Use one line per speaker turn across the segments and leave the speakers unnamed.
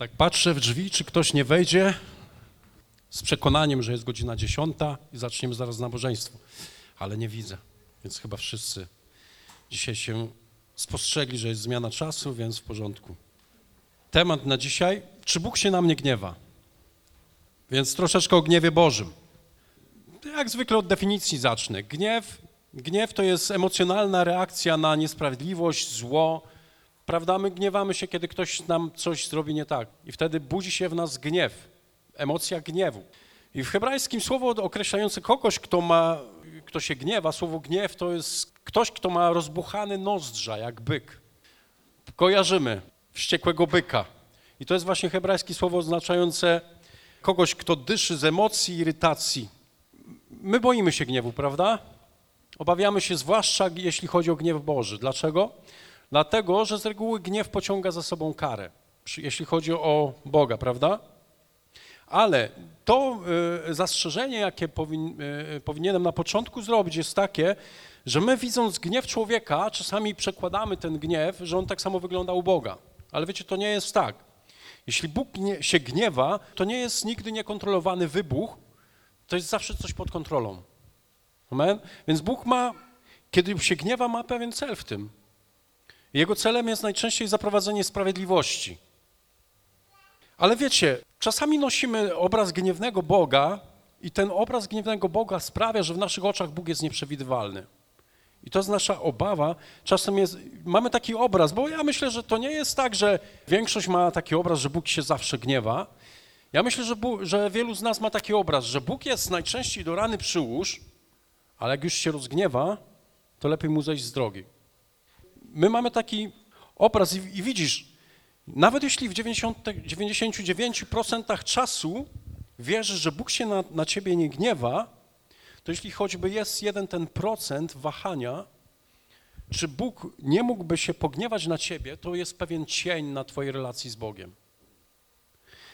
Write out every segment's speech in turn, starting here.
Tak patrzę w drzwi, czy ktoś nie wejdzie z przekonaniem, że jest godzina dziesiąta i zaczniemy zaraz nabożeństwo. Ale nie widzę, więc chyba wszyscy dzisiaj się spostrzegli, że jest zmiana czasu, więc w porządku. Temat na dzisiaj, czy Bóg się na mnie gniewa? Więc troszeczkę o gniewie Bożym. Jak zwykle od definicji zacznę. Gniew, gniew to jest emocjonalna reakcja na niesprawiedliwość, zło. Prawda? My gniewamy się, kiedy ktoś nam coś zrobi nie tak. I wtedy budzi się w nas gniew, emocja gniewu. I w hebrajskim słowo określające kogoś, kto ma, kto się gniewa, słowo gniew to jest ktoś, kto ma rozbuchany nozdrza, jak byk. Kojarzymy wściekłego byka. I to jest właśnie hebrajskie słowo oznaczające kogoś, kto dyszy z emocji, irytacji. My boimy się gniewu, prawda? Obawiamy się zwłaszcza, jeśli chodzi o gniew Boży. Dlaczego? Dlatego, że z reguły gniew pociąga za sobą karę, jeśli chodzi o Boga, prawda? Ale to y, zastrzeżenie, jakie y, powinienem na początku zrobić, jest takie, że my widząc gniew człowieka, czasami przekładamy ten gniew, że on tak samo wygląda u Boga. Ale wiecie, to nie jest tak. Jeśli Bóg nie, się gniewa, to nie jest nigdy niekontrolowany wybuch, to jest zawsze coś pod kontrolą. Amen? Więc Bóg ma, kiedy się gniewa, ma pewien cel w tym. Jego celem jest najczęściej zaprowadzenie sprawiedliwości. Ale wiecie, czasami nosimy obraz gniewnego Boga i ten obraz gniewnego Boga sprawia, że w naszych oczach Bóg jest nieprzewidywalny. I to jest nasza obawa. Czasem jest, mamy taki obraz, bo ja myślę, że to nie jest tak, że większość ma taki obraz, że Bóg się zawsze gniewa. Ja myślę, że, Bóg, że wielu z nas ma taki obraz, że Bóg jest najczęściej do rany przyłóż, ale jak już się rozgniewa, to lepiej mu zejść z drogi. My mamy taki obraz i, i widzisz, nawet jeśli w 90, 99% czasu wierzysz, że Bóg się na, na ciebie nie gniewa, to jeśli choćby jest jeden ten procent wahania, czy Bóg nie mógłby się pogniewać na ciebie, to jest pewien cień na twojej relacji z Bogiem.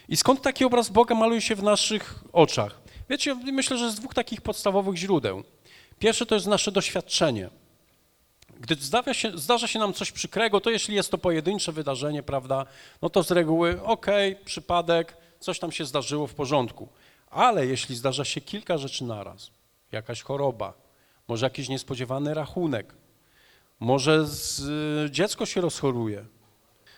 I skąd taki obraz Boga maluje się w naszych oczach? Wiecie, myślę, że z dwóch takich podstawowych źródeł. Pierwsze to jest nasze doświadczenie. Gdy zdarza się, zdarza się nam coś przykrego, to jeśli jest to pojedyncze wydarzenie, prawda, no to z reguły okej, okay, przypadek, coś tam się zdarzyło w porządku. Ale jeśli zdarza się kilka rzeczy naraz, jakaś choroba, może jakiś niespodziewany rachunek, może z, dziecko się rozchoruje,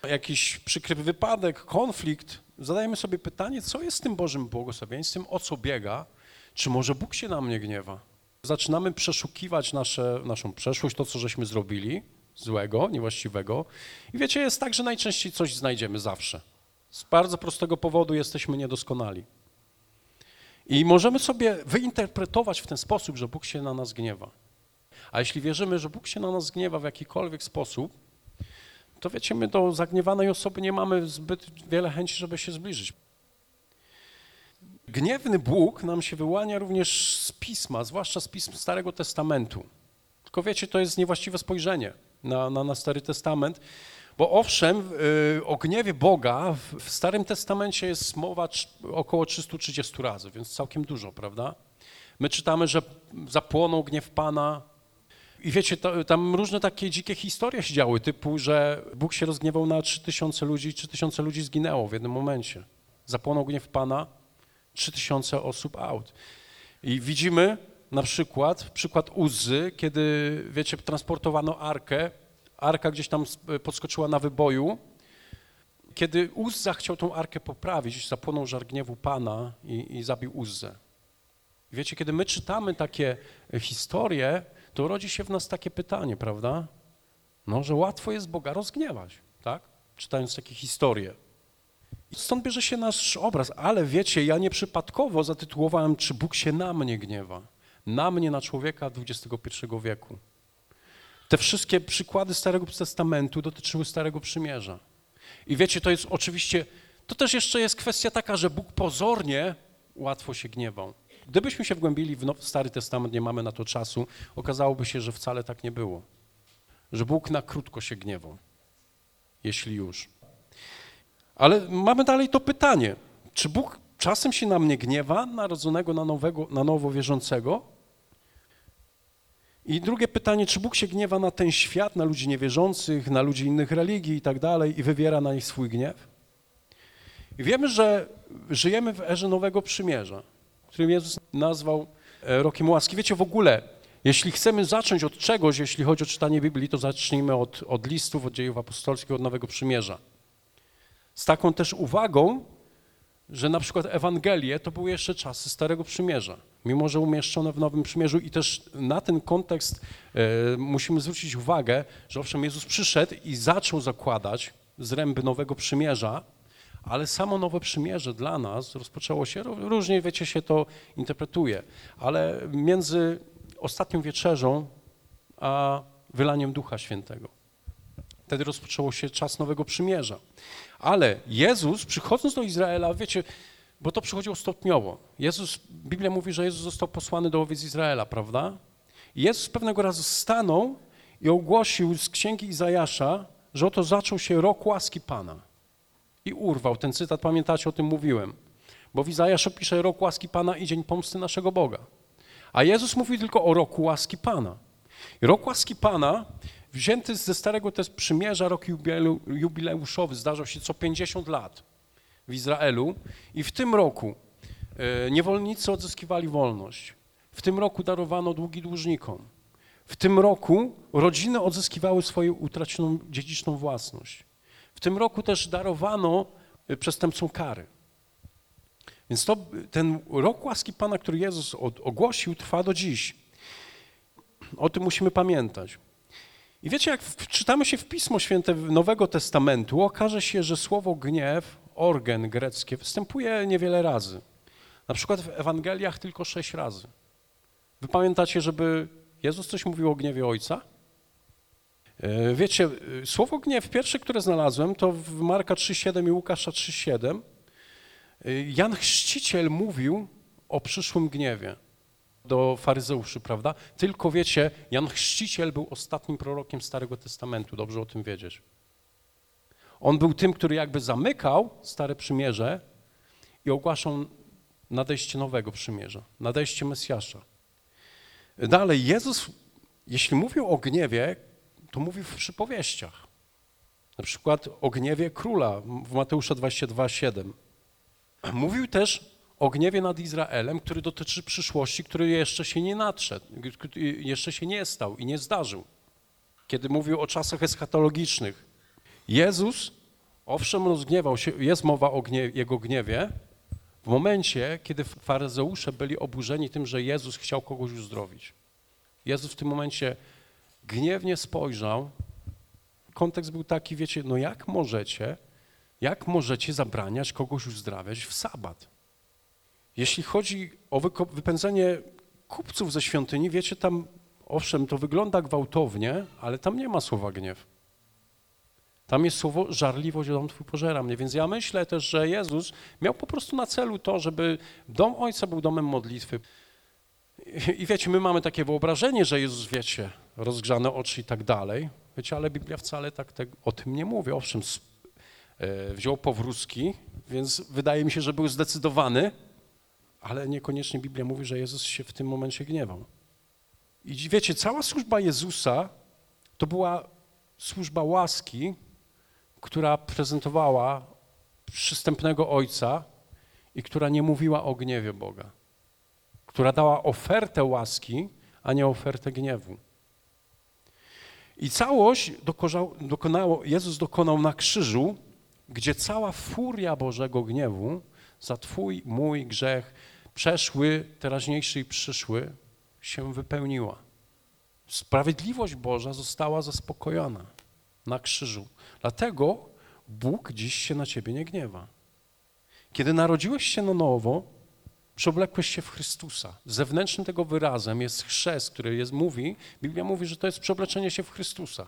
jakiś przykry wypadek, konflikt, zadajemy sobie pytanie, co jest z tym Bożym błogosławieństwem, o co biega, czy może Bóg się na mnie gniewa? Zaczynamy przeszukiwać nasze, naszą przeszłość, to, co żeśmy zrobili, złego, niewłaściwego. I wiecie, jest tak, że najczęściej coś znajdziemy zawsze. Z bardzo prostego powodu jesteśmy niedoskonali. I możemy sobie wyinterpretować w ten sposób, że Bóg się na nas gniewa. A jeśli wierzymy, że Bóg się na nas gniewa w jakikolwiek sposób, to wiecie, my do zagniewanej osoby nie mamy zbyt wiele chęci, żeby się zbliżyć. Gniewny Bóg nam się wyłania również z Pisma, zwłaszcza z Pism Starego Testamentu. Tylko wiecie, to jest niewłaściwe spojrzenie na, na, na Stary Testament, bo owszem, yy, o gniewie Boga w, Starym Testamencie jest mowa około 330 razy, więc całkiem dużo, prawda? My czytamy, że zapłonął gniew Pana, i wiecie, tam różne takie dzikie historie się działy, typu, że Bóg się rozgniewał na 3000 ludzi, 3000 ludzi zginęło w jednym momencie. Zapłonął gniew Pana, 3000 osób out. I widzimy na przykład, przykład Uzy, kiedy, wiecie, transportowano arkę, arka gdzieś tam podskoczyła na wyboju, kiedy Uzza chciał tą arkę poprawić, zapłonął żar gniewu Pana i, i zabił Uzzę. Wiecie, kiedy my czytamy takie historie, to rodzi się w nas takie pytanie, prawda? No, że łatwo jest Boga rozgniewać, tak? Czytając takie historie. Stąd bierze się nasz obraz, ale wiecie, ja nieprzypadkowo zatytułowałem, czy Bóg się na mnie gniewa. Na mnie, na człowieka XXI wieku. Te wszystkie przykłady Starego Testamentu dotyczyły Starego Przymierza. I wiecie, to jest oczywiście, to też jeszcze jest kwestia taka, że Bóg pozornie łatwo się gniewał. Gdybyśmy się wgłębili w Stary Testament, nie mamy na to czasu, okazałoby się, że wcale tak nie było. Że Bóg na krótko się gniewał, jeśli już. Ale mamy dalej to pytanie, czy Bóg czasem się na mnie gniewa, narodzonego na, nowego, na nowo wierzącego? I drugie pytanie, czy Bóg się gniewa na ten świat, na ludzi niewierzących, na ludzi innych religii i tak dalej i wywiera na nich swój gniew? I wiemy, że żyjemy w erze Nowego Przymierza, którym Jezus nazwał e, rokiem łaski. Wiecie, w ogóle, jeśli chcemy zacząć od czegoś, jeśli chodzi o czytanie Biblii, to zacznijmy od, od listów, od dziejów apostolskich, od Nowego Przymierza. Z taką też uwagą, że na przykład Ewangelie to były jeszcze czasy Starego Przymierza, mimo że umieszczone w Nowym Przymierzu i też na ten kontekst e, musimy zwrócić uwagę, że owszem Jezus przyszedł i zaczął zakładać zręby Nowego Przymierza, ale samo Nowe Przymierze dla nas rozpoczęło się, ró- różnie wiecie się to interpretuje, ale między ostatnią wieczerzą a wylaniem Ducha Świętego. Wtedy rozpoczęło się czas Nowego Przymierza. Ale Jezus, przychodząc do Izraela, wiecie, bo to przychodziło stopniowo. Jezus, Biblia mówi, że Jezus został posłany do owiec Izraela, prawda? Jezus pewnego razu stanął i ogłosił z księgi Izajasza, że oto zaczął się rok łaski Pana. I urwał ten cytat, pamiętacie, o tym mówiłem. Bo w Izajaszu pisze rok łaski Pana i dzień pomsty naszego Boga. A Jezus mówi tylko o roku łaski Pana. I rok łaski Pana, wzięty ze Starego też Przymierza, rok jubileu- jubileuszowy, zdarzał się co 50 lat w Izraelu i w tym roku e, niewolnicy odzyskiwali wolność. W tym roku darowano długi dłużnikom. W tym roku rodziny odzyskiwały swoją utraconą dziedziczną własność. W tym roku też darowano e, przestępcom kary. Więc to, ten rok łaski Pana, który Jezus ogłosił, trwa do dziś. O tym musimy pamiętać. I wiecie, jak czytamy się w Pismo Święte Nowego Testamentu, okaże się, że słowo gniew, orgen greckie, występuje niewiele razy. Na przykład w Ewangeliach tylko sześć razy. Wy pamiętacie, żeby Jezus coś mówił o gniewie Ojca? E, Wiecie, e, słowo gniew pierwsze, które znalazłem, to w Marka 3,7 i Łukasza 3,7. E, Jan Chrzciciel mówił o przyszłym gniewie do faryzeuszy, prawda? Tylko wiecie, Jan Chrzciciel był ostatnim prorokiem Starego Testamentu, dobrze o tym wiedzieć. On był tym, który jakby zamykał Stare Przymierze i ogłaszał nadejście nowego przymierza, nadejście Mesjasza. Dalej, Jezus, jeśli mówił o gniewie, to mówił w przypowieściach. Na przykład o gniewie króla w Mateusza 22,7. Mówił też o gniewie nad Izraelem, który dotyczy przyszłości, który jeszcze się nie nadszedł, jeszcze się nie stał i nie zdarzył. Kiedy mówił o czasach eschatologicznych. Jezus, owszem, rozgniewał się, jest mowa o gnie, jego gniewie, w momencie, kiedy faryzeusze byli oburzeni tym, że Jezus chciał kogoś uzdrowić. Jezus w tym momencie gniewnie spojrzał. Kontekst był taki, wiecie, no jak możecie, jak możecie zabraniać kogoś uzdrawiać w sabat? Jeśli chodzi o wypędzenie kupców ze świątyni, wiecie, tam, owszem, to wygląda gwałtownie, ale tam nie ma słowa gniew. Tam jest słowo żarliwość, dom twój pożera mnie. Więc ja myślę też, że Jezus miał po prostu na celu to, żeby dom Ojca był domem modlitwy. I, wiecie, my mamy takie wyobrażenie, że Jezus, wiecie, rozgrzane oczy i tak dalej. Wiecie, ale Biblia wcale tak, tak o tym nie mówi. Owszem, e, wziął powrózki, więc wydaje mi się, że był zdecydowany, ale niekoniecznie Biblia mówi, że Jezus się w tym momencie gniewał. I wiecie, cała służba Jezusa to była służba łaski, która prezentowała przystępnego Ojca i która nie mówiła o gniewie Boga, która dała ofertę łaski, a nie ofertę gniewu. I całość dokonało, Jezus dokonał na krzyżu, gdzie cała furia Bożego gniewu za Twój, mój grzech, przeszły, teraźniejszy i przyszły, się wypełniła. Sprawiedliwość Boża została zaspokojona na krzyżu. Dlatego Bóg dziś się na ciebie nie gniewa. Kiedy narodziłeś się na nowo, przeoblekłeś się w Chrystusa. Zewnętrznym tego wyrazem jest chrzest, który jest, mówi, Biblia mówi, że to jest przeobleczenie się w Chrystusa.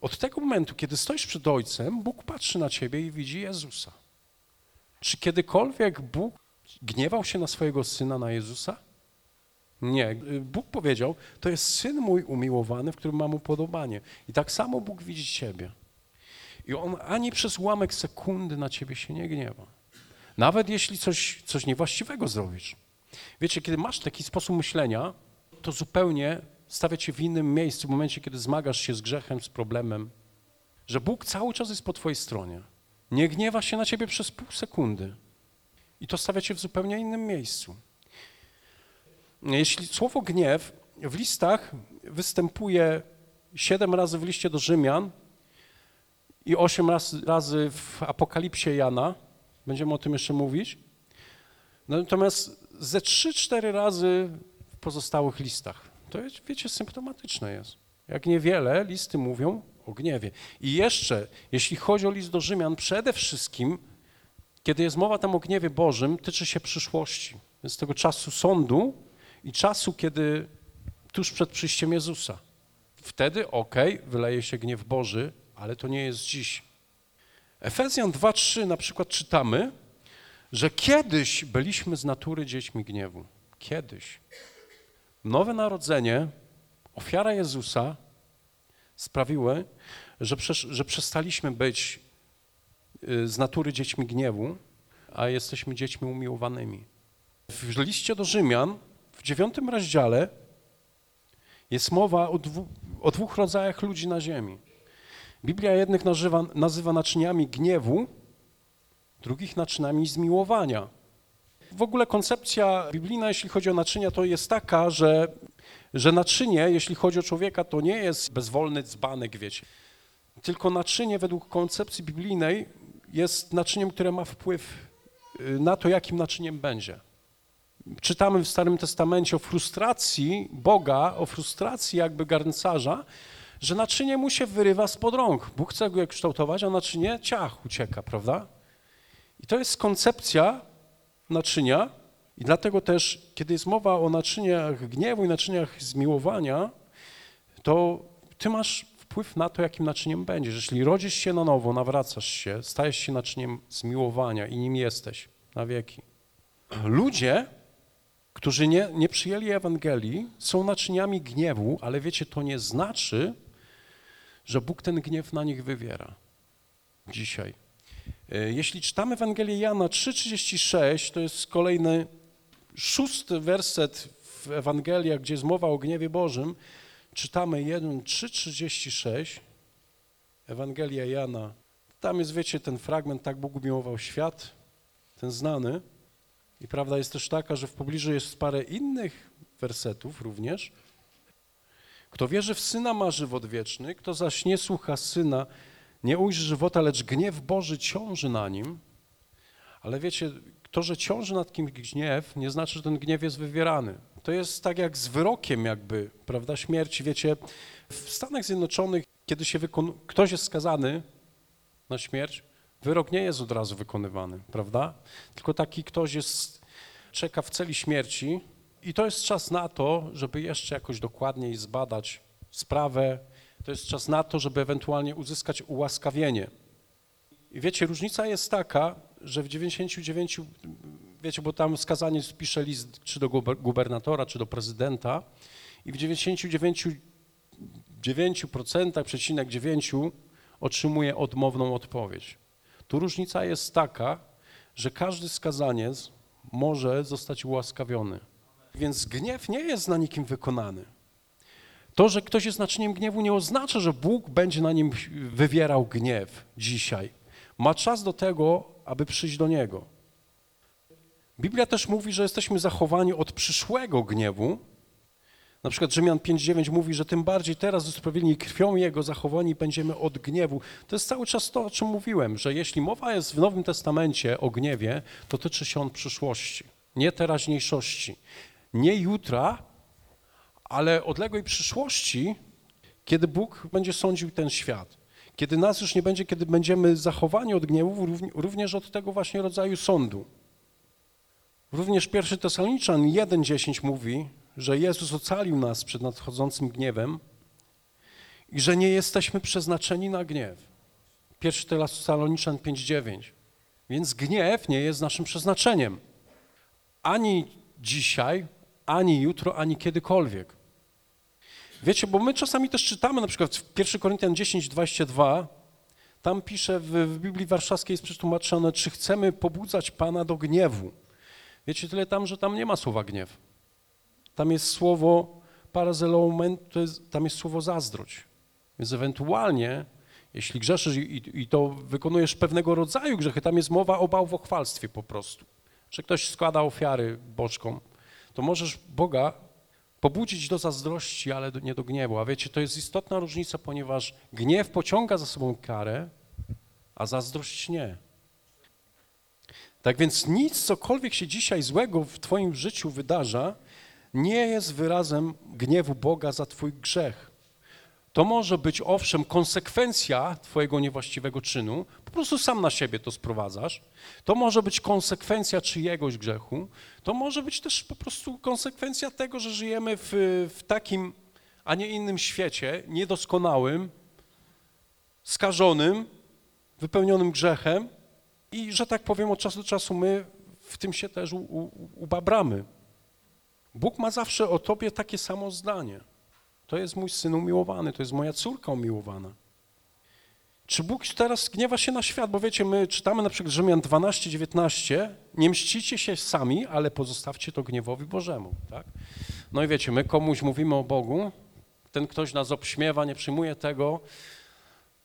Od tego momentu, kiedy stoisz przed Ojcem, Bóg patrzy na ciebie i widzi Jezusa. Czy kiedykolwiek Bóg gniewał się na swojego Syna, na Jezusa? Nie. Bóg powiedział, to jest Syn mój umiłowany, w którym mam upodobanie. I tak samo Bóg widzi ciebie. I On ani przez ułamek sekundy na ciebie się nie gniewa. Nawet jeśli coś, coś niewłaściwego zrobisz. Wiecie, kiedy masz taki sposób myślenia, to zupełnie stawia cię w innym miejscu w momencie, kiedy zmagasz się z grzechem, z problemem, że Bóg cały czas jest po twojej stronie. Nie gniewa się na ciebie przez pół sekundy. I to stawia cię w zupełnie innym miejscu. Jeśli słowo gniew w listach występuje siedem razy w liście do Rzymian i osiem razy, w Apokalipsie Jana, będziemy o tym jeszcze mówić, natomiast ze trzy, cztery razy w pozostałych listach. To wiecie, symptomatyczne jest. Jak niewiele listy mówią o gniewie. I jeszcze, jeśli chodzi o list do Rzymian, przede wszystkim, kiedy jest mowa tam o gniewie Bożym, tyczy się przyszłości. Więc tego czasu sądu i czasu, kiedy tuż przed przyjściem Jezusa. Wtedy, okej, wyleje się gniew Boży, ale to nie jest dziś. Efezjan 2:3 na przykład czytamy, że kiedyś byliśmy z natury dziećmi gniewu. Kiedyś. Nowe narodzenie, ofiara Jezusa sprawiły, że, że przestaliśmy być y, z natury dziećmi gniewu, a jesteśmy dziećmi umiłowanymi. W liście do Rzymian, w dziewiątym rozdziale, jest mowa o, dwu, o dwóch rodzajach ludzi na ziemi. Biblia jednych nazywa, nazywa naczyniami gniewu, drugich naczynami zmiłowania. W ogóle koncepcja biblijna, jeśli chodzi o naczynia, to jest taka, że, że naczynie, jeśli chodzi o człowieka, to nie jest bezwolny dzbanek, wiecie. Tylko naczynie według koncepcji biblijnej jest naczyniem, które ma wpływ y, na to, jakim naczyniem będzie. Czytamy w Starym Testamencie o frustracji Boga, o frustracji jakby garncarza, że naczynie mu się wyrywa spod rąk. Bóg chce go kształtować, a naczynie ciach ucieka, prawda? I to jest koncepcja naczynia i dlatego też, kiedy jest mowa o naczyniach gniewu i naczyniach zmiłowania, to ty masz wpływ na to, jakim naczyniem będziesz. Jeśli rodzisz się na nowo, nawracasz się, stajesz się naczyniem zmiłowania i nim jesteś na wieki. Ludzie, którzy nie, nie przyjęli Ewangelii, są naczyniami gniewu, ale wiecie, to nie znaczy, że Bóg ten gniew na nich wywiera dzisiaj. E, Jeśli czytamy Ewangelię Jana 3,36, to jest kolejny szósty werset w Ewangeliach, gdzie jest mowa o gniewie Bożym. Czytamy 1,3,36, Ewangelia Jana. Tam jest, wiecie, ten fragment, tak Bóg umiłował świat, ten znany. I prawda jest też taka, że w pobliżu jest parę innych wersetów również. Kto wierzy w Syna ma żywot wieczny, kto zaś nie słucha Syna, nie ujrzy żywota, lecz gniew Boży ciąży na nim. Ale wiecie, to, że ciąży nad kimś gniew, nie znaczy, że ten gniew jest wywierany. To jest tak jak z wyrokiem jakby, prawda, śmierci. Wiecie, w Stanach Zjednoczonych, kiedy się wykon... ktoś jest skazany na śmierć, wyrok nie jest od razu wykonywany, prawda? Tylko taki ktoś jest, czeka w celi śmierci i to jest czas na to, żeby jeszcze jakoś dokładniej zbadać sprawę, to jest czas na to, żeby ewentualnie uzyskać ułaskawienie. I wiecie, różnica jest taka, że w 99, wiecie, bo tam skazanie pisze list czy do guber- gubernatora, czy do prezydenta i w 99,9% przecinek 9 otrzymuje odmowną odpowiedź. Tu różnica jest taka, że każdy skazaniec może zostać ułaskawiony. Więc gniew nie jest na nikim wykonany. To, że ktoś jest naczyniem gniewu, nie oznacza, że Bóg będzie na nim wywierał gniew dzisiaj. Ma czas do tego, aby przyjść do Niego. Biblia też mówi, że jesteśmy zachowani od przyszłego gniewu. Na przykład Rzymian 5,9 mówi, że tym bardziej teraz usprawiedliwieni krwią Jego zachowani będziemy od gniewu. To jest cały czas to, o czym mówiłem, że jeśli mowa jest w Nowym Testamencie o gniewie, to tyczy się on przyszłości, nie teraźniejszości, nie jutra, ale odległej przyszłości, kiedy Bóg będzie sądził ten świat. Kiedy nas już nie będzie, kiedy będziemy zachowani od gniewu, równi- również od tego właśnie rodzaju sądu. Również pierwszy Tesaloniczan 1,10 mówi, że Jezus ocalił nas przed nadchodzącym gniewem i że nie jesteśmy przeznaczeni na gniew. Pierwszy Tesaloniczan 5,9. Więc gniew nie jest naszym przeznaczeniem. Ani dzisiaj, ani jutro, ani kiedykolwiek. Wiecie, bo my czasami też czytamy, na przykład w 1 Koryntian 10, 22, tam pisze w, w Biblii Warszawskiej jest przetłumaczone, czy chcemy pobudzać Pana do gniewu. Wiecie, tyle tam, że tam nie ma słowa gniew. Tam jest słowo jest, tam jest słowo zazdrość. Więc ewentualnie, Jeśli grzeszysz i, i to wykonujesz pewnego rodzaju grzechy, tam jest mowa o bałwochwalstwie po prostu. Że ktoś składa ofiary boczkom, to możesz Boga pobudzić do zazdrości, ale nie do gniewu. A wiecie, to jest istotna różnica, ponieważ gniew pociąga za sobą karę, a zazdrość nie. Tak więc nic, cokolwiek się dzisiaj złego w Twoim życiu wydarza, nie jest wyrazem gniewu Boga za Twój grzech. To może być owszem konsekwencja Twojego niewłaściwego czynu, po prostu sam na siebie to sprowadzasz. To może być konsekwencja czyjegoś grzechu. To może być też po prostu konsekwencja tego, że żyjemy w, w takim, a nie innym świecie, niedoskonałym, skażonym, wypełnionym grzechem i, że tak powiem, od czasu do czasu my w tym się też u, u, ubabramy. Bóg ma zawsze o tobie takie samo zdanie. To jest mój syn umiłowany, to jest moja córka umiłowana. Czy Bóg teraz gniewa się na świat? Bo wiecie, my czytamy na przykład Rzymian 12, 19, nie mścicie się sami, ale pozostawcie to gniewowi Bożemu, tak? No i wiecie, my komuś mówimy o Bogu, ten ktoś nas obśmiewa, nie przyjmuje tego,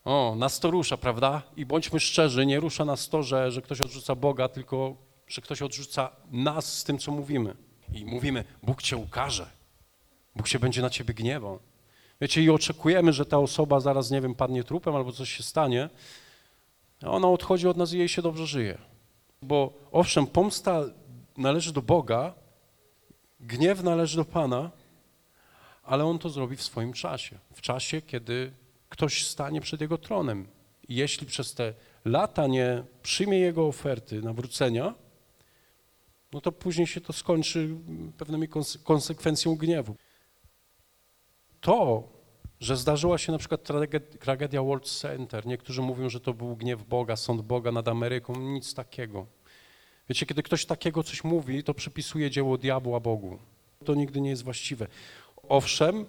o, nas to rusza, prawda? I bądźmy szczerzy, nie rusza nas to, że, że ktoś odrzuca Boga, tylko że ktoś odrzuca nas z tym, co mówimy. I mówimy, Bóg cię ukaże, Bóg się będzie na ciebie gniewał. Wiecie, i oczekujemy, że ta osoba zaraz, nie wiem, padnie trupem albo coś się stanie, ona odchodzi od nas i jej się dobrze żyje. Bo owszem, pomsta należy do Boga, gniew należy do Pana, ale On to zrobi w swoim czasie. W czasie, kiedy ktoś stanie przed Jego tronem. I jeśli przez te lata nie przyjmie Jego oferty nawrócenia, no to później się to skończy pewnymi konse- konsekwencją gniewu. To, że zdarzyła się na przykład trage- tragedia World Center, niektórzy mówią, że to był gniew Boga, sąd Boga nad Ameryką, nic takiego. Wiecie, kiedy ktoś takiego coś mówi, to przypisuje dzieło diabła Bogu. To nigdy nie jest właściwe. Owszem,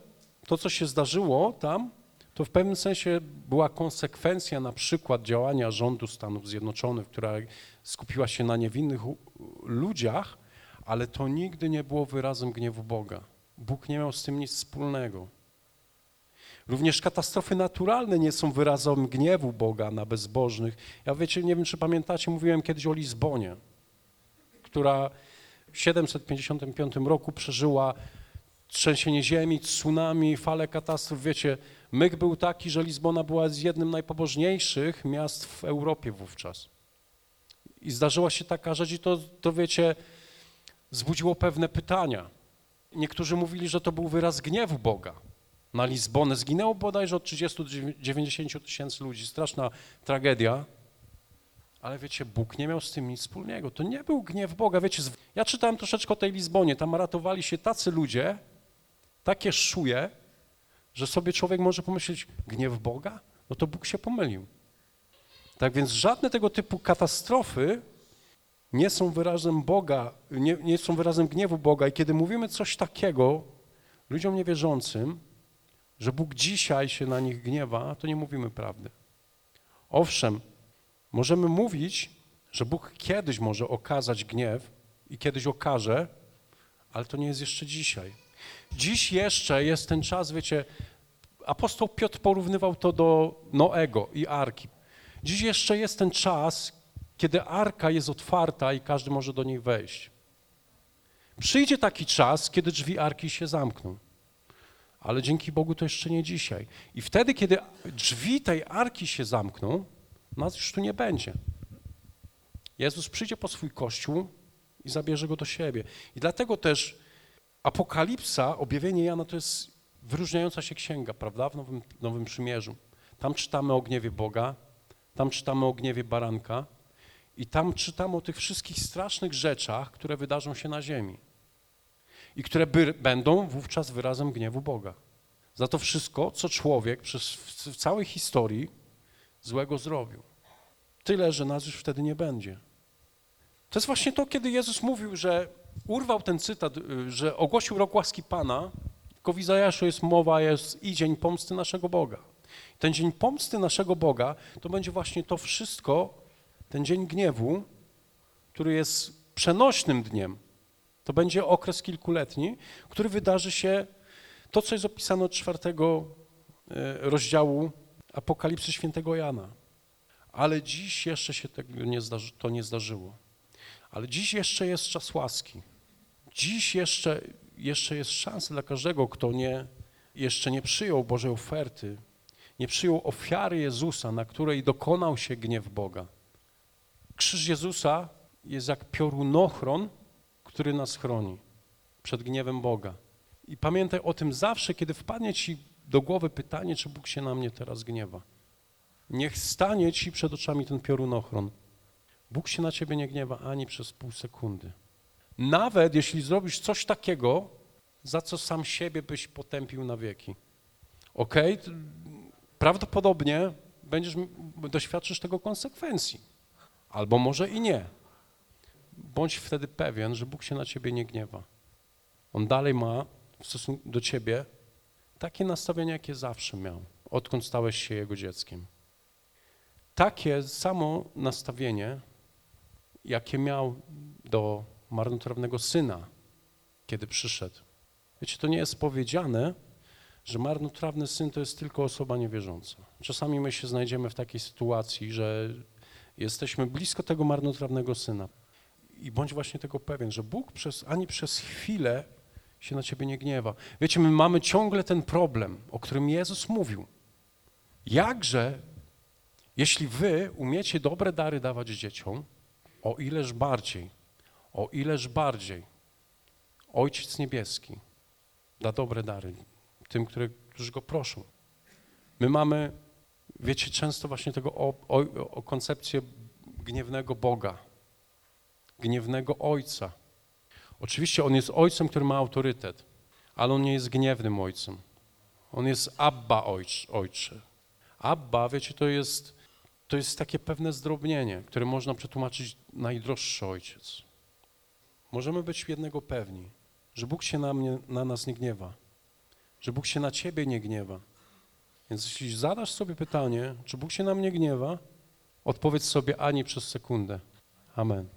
to, co się zdarzyło tam, to w pewnym sensie była konsekwencja na przykład działania rządu Stanów Zjednoczonych, która skupiła się na niewinnych ludziach, ale to nigdy nie było wyrazem gniewu Boga. Bóg nie miał z tym nic wspólnego. Również katastrofy naturalne nie są wyrazem gniewu Boga na bezbożnych. Ja wiecie, nie wiem czy pamiętacie, mówiłem kiedyś o Lizbonie, która w 755 roku przeżyła trzęsienie ziemi, tsunami, falę katastrof. Wiecie, myk był taki, że Lizbona była z jednym najpobożniejszych miast w Europie wówczas. I zdarzyła się taka rzecz i to, to wiecie, wzbudziło pewne pytania. Niektórzy mówili, że to był wyraz gniewu Boga na Lizbonę. Zginęło bodajże od 30 do 90 tysięcy ludzi. Straszna tragedia. Ale wiecie, Bóg nie miał z tym nic wspólnego. To nie był gniew Boga. Wiecie, ja czytałem troszeczkę o tej Lizbonie. Tam ratowali się tacy ludzie, takie szuje, że sobie człowiek może pomyśleć, gniew Boga? No to Bóg się pomylił. Tak więc żadne tego typu katastrofy nie są wyrazem Boga, nie, nie są wyrazem gniewu Boga. I kiedy mówimy coś takiego ludziom niewierzącym, że Bóg dzisiaj się na nich gniewa, to nie mówimy prawdy. Owszem, możemy mówić, że Bóg kiedyś może okazać gniew i kiedyś okaże, ale to nie jest jeszcze dzisiaj. Dziś jeszcze jest ten czas, wiecie, apostoł Piotr porównywał to do Noego i Arki. Dziś jeszcze jest ten czas, kiedy Arka jest otwarta i każdy może do niej wejść. Przyjdzie taki czas, kiedy drzwi Arki się zamkną. Ale dzięki Bogu to jeszcze nie dzisiaj. I wtedy, kiedy drzwi tej Arki się zamkną, nas już tu nie będzie. Jezus przyjdzie po swój Kościół i zabierze go do siebie. I dlatego też Apokalipsa, objawienie Jana to jest wyróżniająca się księga, prawda, w Nowym, Nowym Przymierzu. Tam czytamy o gniewie Boga, tam czytamy o gniewie baranka i tam czytamy o tych wszystkich strasznych rzeczach, które wydarzą się na ziemi i które by, będą wówczas wyrazem gniewu Boga. Za to wszystko, co człowiek przez w, w całej historii złego zrobił. Tyle, że nas już wtedy nie będzie. To jest właśnie to, kiedy Jezus mówił, że urwał ten cytat, y, że ogłosił rok łaski Pana, tylko w Izajaszu jest mowa, jest i dzień pomsty naszego Boga. Ten dzień pomsty naszego Boga to będzie właśnie to wszystko, ten dzień gniewu, który jest przenośnym dniem. To będzie okres kilkuletni, który wydarzy się, to co jest opisane od czwartego e, rozdziału Apokalipsy świętego Jana. Ale dziś jeszcze się tego nie zdarzy, to nie zdarzyło. Ale dziś jeszcze jest czas łaski. Dziś jeszcze, jeszcze jest szansa dla każdego, kto nie, jeszcze nie przyjął Bożej oferty, nie przyjął ofiary Jezusa, na której dokonał się gniew Boga. Krzyż Jezusa jest jak piorunochron, który nas chroni przed gniewem Boga. I pamiętaj o tym zawsze, kiedy wpadnie ci do głowy pytanie, czy Bóg się na mnie teraz gniewa. Niech stanie ci przed oczami ten piorunochron. Bóg się na ciebie nie gniewa ani przez pół sekundy. Nawet jeśli zrobisz coś takiego, za co sam siebie byś potępił na wieki. Okej? Prawdopodobnie będziesz, doświadczysz tego konsekwencji. Albo może i nie. Bądź wtedy pewien, że Bóg się na ciebie nie gniewa. On dalej ma w stosunku do ciebie takie nastawienie, jakie zawsze miał, odkąd stałeś się jego dzieckiem. Takie samo nastawienie, jakie miał do marnotrawnego syna, kiedy przyszedł. Wiecie, to nie jest powiedziane, że marnotrawny syn to jest tylko osoba niewierząca. Czasami my się znajdziemy w takiej sytuacji, że jesteśmy blisko tego marnotrawnego syna. I bądź właśnie tego pewien, że Bóg przez, ani przez chwilę się na ciebie nie gniewa. Wiecie, my mamy ciągle ten problem, o którym Jezus mówił. Jakże, jeśli wy umiecie dobre dary dawać dzieciom, o ileż bardziej, o ileż bardziej Ojciec Niebieski da dobre dary tym, którzy Go proszą. My mamy, wiecie, często właśnie tego o, o, o koncepcję gniewnego Boga, gniewnego Ojca. Oczywiście On jest Ojcem, który ma autorytet, ale On nie jest gniewnym Ojcem. On jest Abba ojcz, Ojcze. Abba, wiecie, to jest, to jest takie pewne zdrobnienie, które można przetłumaczyć najdroższy Ojciec. Możemy być jednego pewni, że Bóg się na, mnie, na nas nie gniewa, że Bóg się na ciebie nie gniewa. Więc jeśli zadasz sobie pytanie, czy Bóg się na mnie gniewa, odpowiedz sobie ani przez sekundę. Amen.